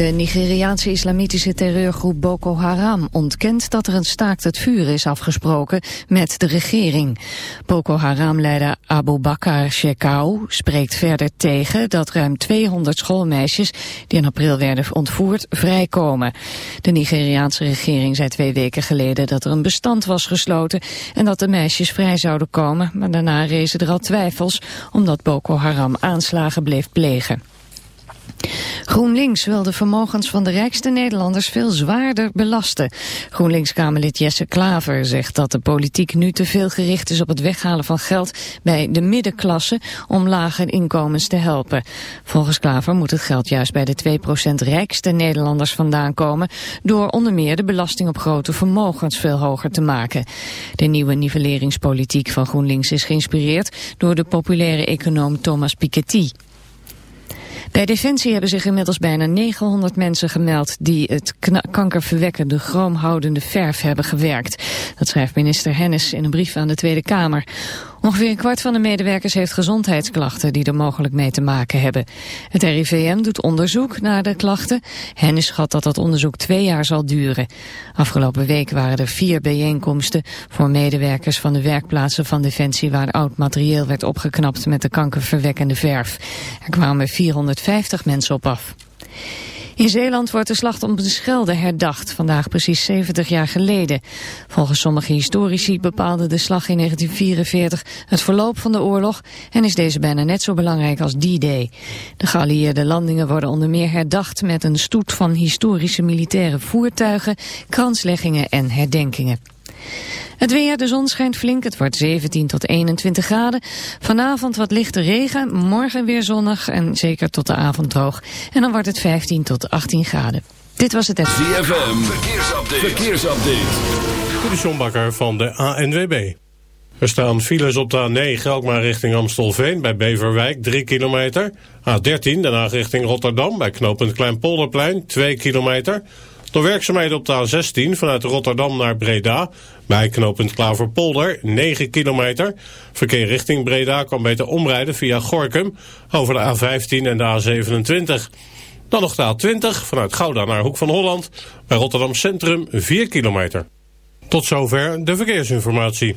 De Nigeriaanse islamitische terreurgroep Boko Haram ontkent dat er een staakt het vuur is afgesproken met de regering. Boko Haram-leider Abu Bakr Shekau spreekt verder tegen dat ruim 200 schoolmeisjes die in april werden ontvoerd vrijkomen. De Nigeriaanse regering zei twee weken geleden dat er een bestand was gesloten en dat de meisjes vrij zouden komen, maar daarna rezen er al twijfels omdat Boko Haram aanslagen bleef plegen. GroenLinks wil de vermogens van de rijkste Nederlanders veel zwaarder belasten. GroenLinks-Kamerlid Jesse Klaver zegt dat de politiek nu te veel gericht is op het weghalen van geld bij de middenklasse om lage inkomens te helpen. Volgens Klaver moet het geld juist bij de 2% rijkste Nederlanders vandaan komen door onder meer de belasting op grote vermogens veel hoger te maken. De nieuwe nivelleringspolitiek van GroenLinks is geïnspireerd door de populaire econoom Thomas Piketty. Bij Defensie hebben zich inmiddels bijna 900 mensen gemeld die het kankerverwekkende chroomhoudende verf hebben gewerkt. Dat schrijft minister Hennis in een brief aan de Tweede Kamer. Ongeveer een kwart van de medewerkers heeft gezondheidsklachten die er mogelijk mee te maken hebben. Het RIVM doet onderzoek naar de klachten. Hennis schat dat dat onderzoek twee jaar zal duren. Afgelopen week waren er vier bijeenkomsten voor medewerkers van de werkplaatsen van Defensie waar oud materieel werd opgeknapt met de kankerverwekkende verf. Er kwamen 450 mensen op af. In Zeeland wordt de slag om de Schelde herdacht, vandaag precies 70 jaar geleden. Volgens sommige historici bepaalde de slag in 1944 het verloop van de oorlog en is deze bijna net zo belangrijk als D-Day. De geallieerde landingen worden onder meer herdacht met een stoet van historische militaire voertuigen, kransleggingen en herdenkingen. Het weer, de zon schijnt flink, het wordt 17 tot 21 graden. Vanavond wat lichte regen, morgen weer zonnig en zeker tot de avond droog. En dan wordt het 15 tot 18 graden. Dit was het... ZFM, verkeersupdate. verkeersupdate. De van de ANWB. Er staan files op de A9, ook maar richting Amstelveen, bij Beverwijk, 3 kilometer. A13, daarna richting Rotterdam, bij knooppunt Kleinpolderplein, 2 kilometer... Door werkzaamheden op de A16 vanuit Rotterdam naar Breda. Bij knooppunt Klaverpolder, 9 kilometer. Verkeer richting Breda kan beter omrijden via Gorkum over de A15 en de A27. Dan nog de A20 vanuit Gouda naar Hoek van Holland. Bij Rotterdam Centrum 4 kilometer. Tot zover de verkeersinformatie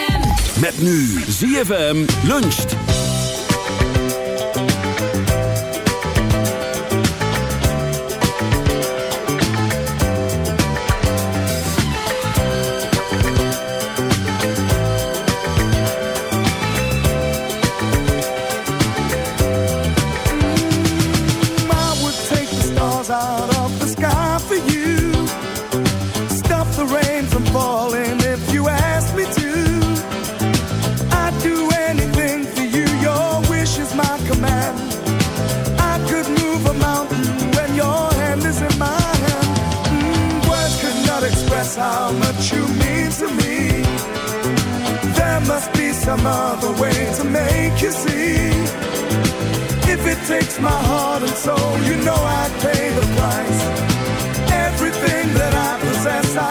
Met nu ZFM luncht. Make you see. If it takes my heart and soul, you know I'd pay the price. Everything that I possess, I'd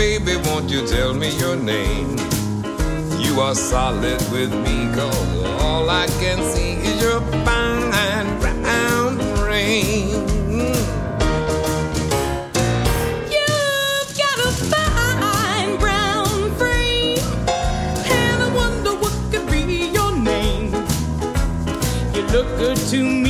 baby, won't you tell me your name? You are solid with me, cause all I can see is your fine brown ring. Look good to me.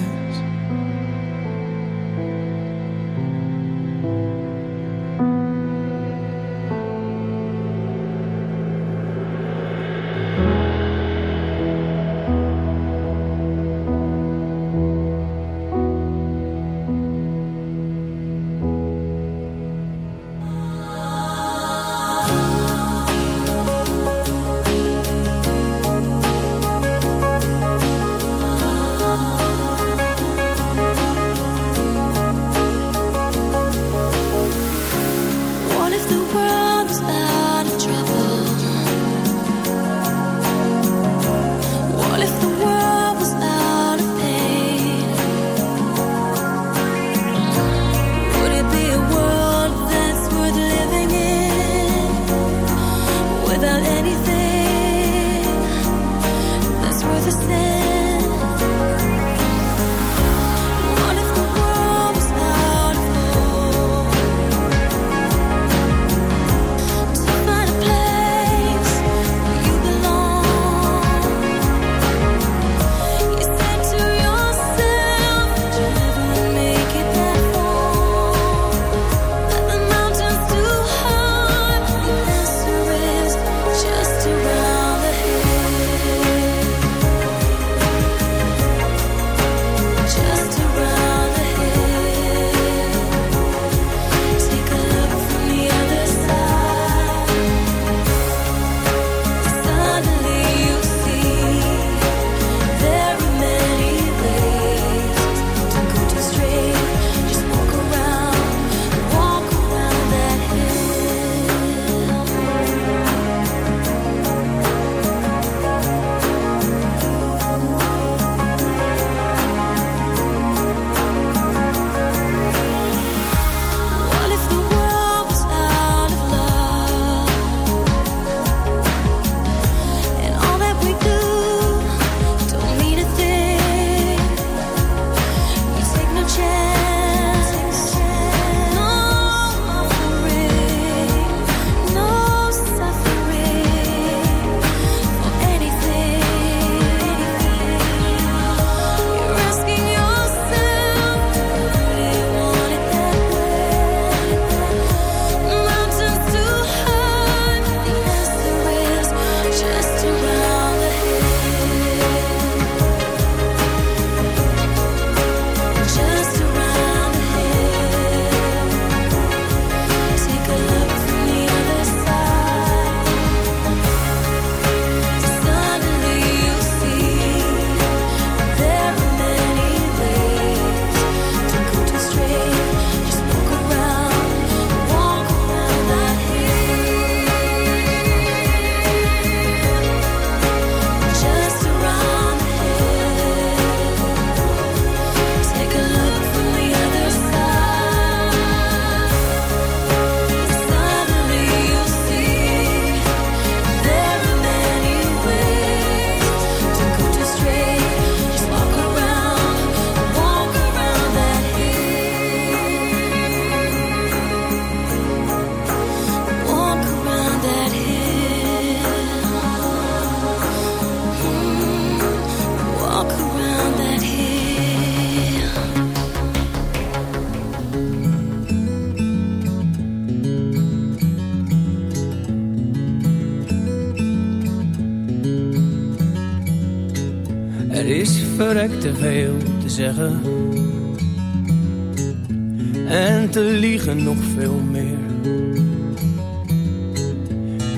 En te liegen nog veel meer.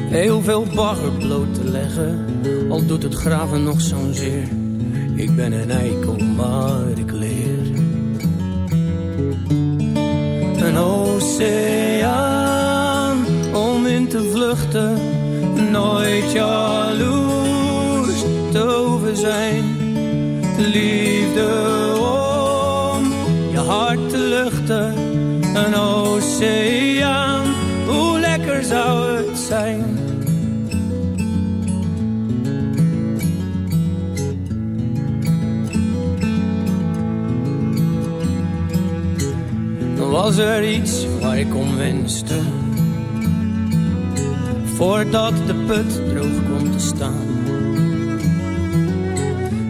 Heel veel bagger bloot te leggen, al doet het graven nog zo'n zeer. Ik ben een eik luchten, een oceaan. Hoe lekker zou het zijn? Was er iets waar ik om wenste, voordat de put droog kon te staan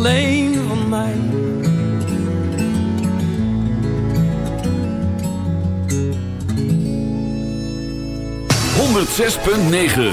alleen van mij. Honderd zes punt negen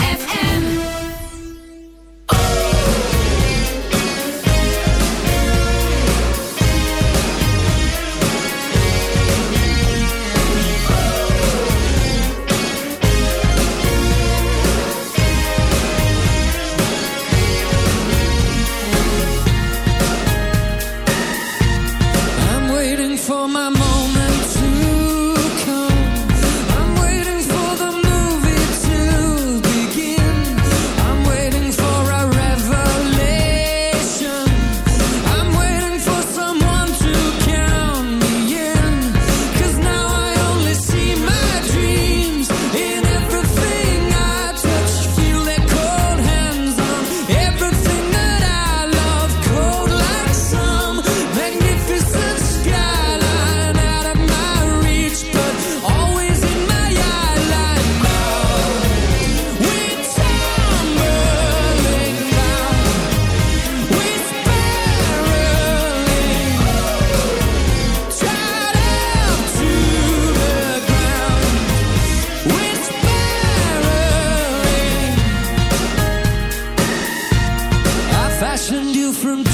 different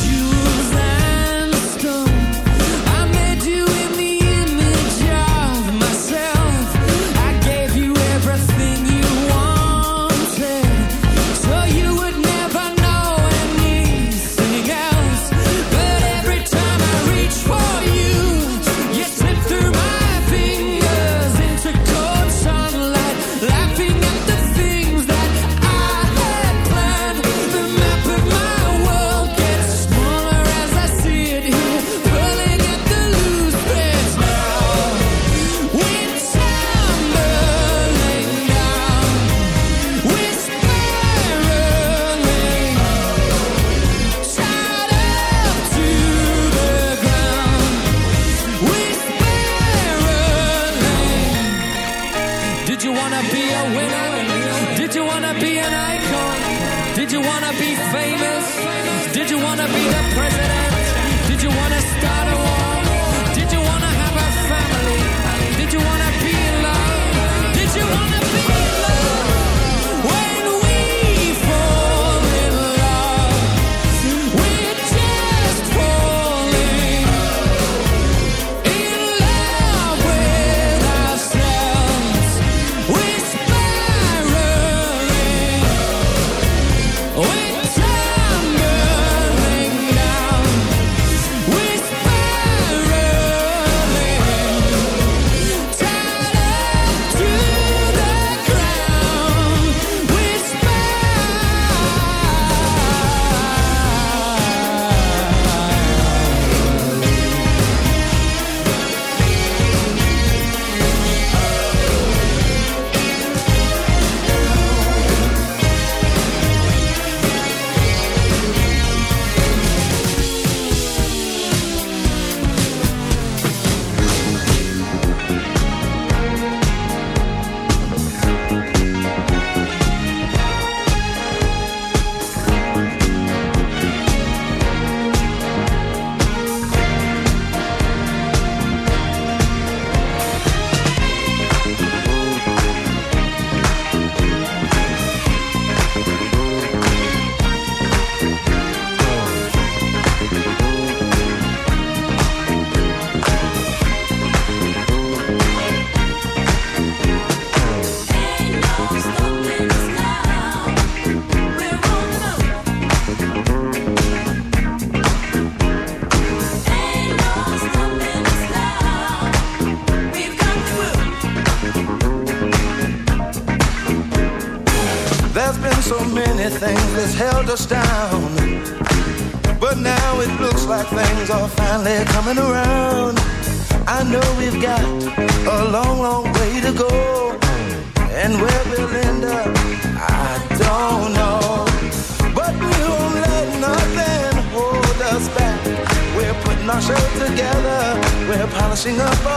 sing about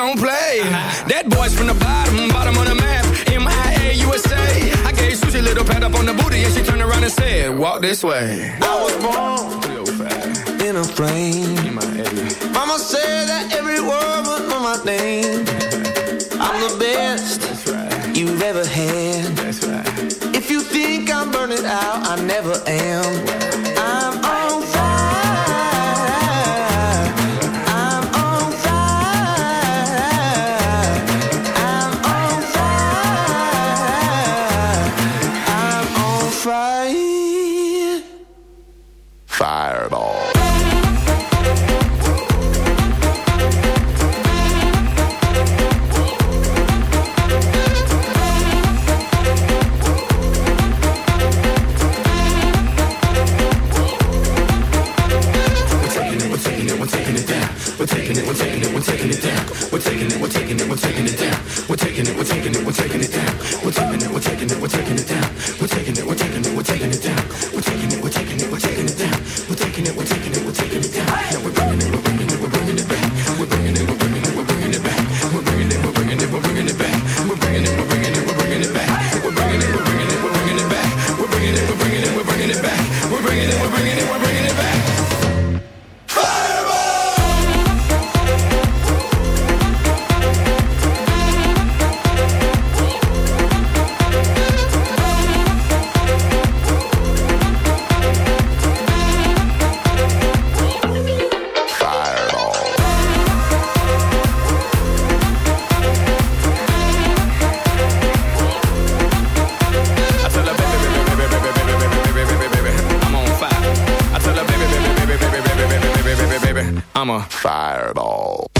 don't play. Uh -huh. That boy's from the bottom, bottom of the map. MIA USA. I gave Susie a little pat up on the booty, and she turned around and said, Walk this way. I was born in a frame. Mama said that every word was on my name. I'm the best right. you've ever had. Right. If you think I'm burning out, I never am. I'm I'm a Fireball.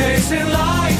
chasing light.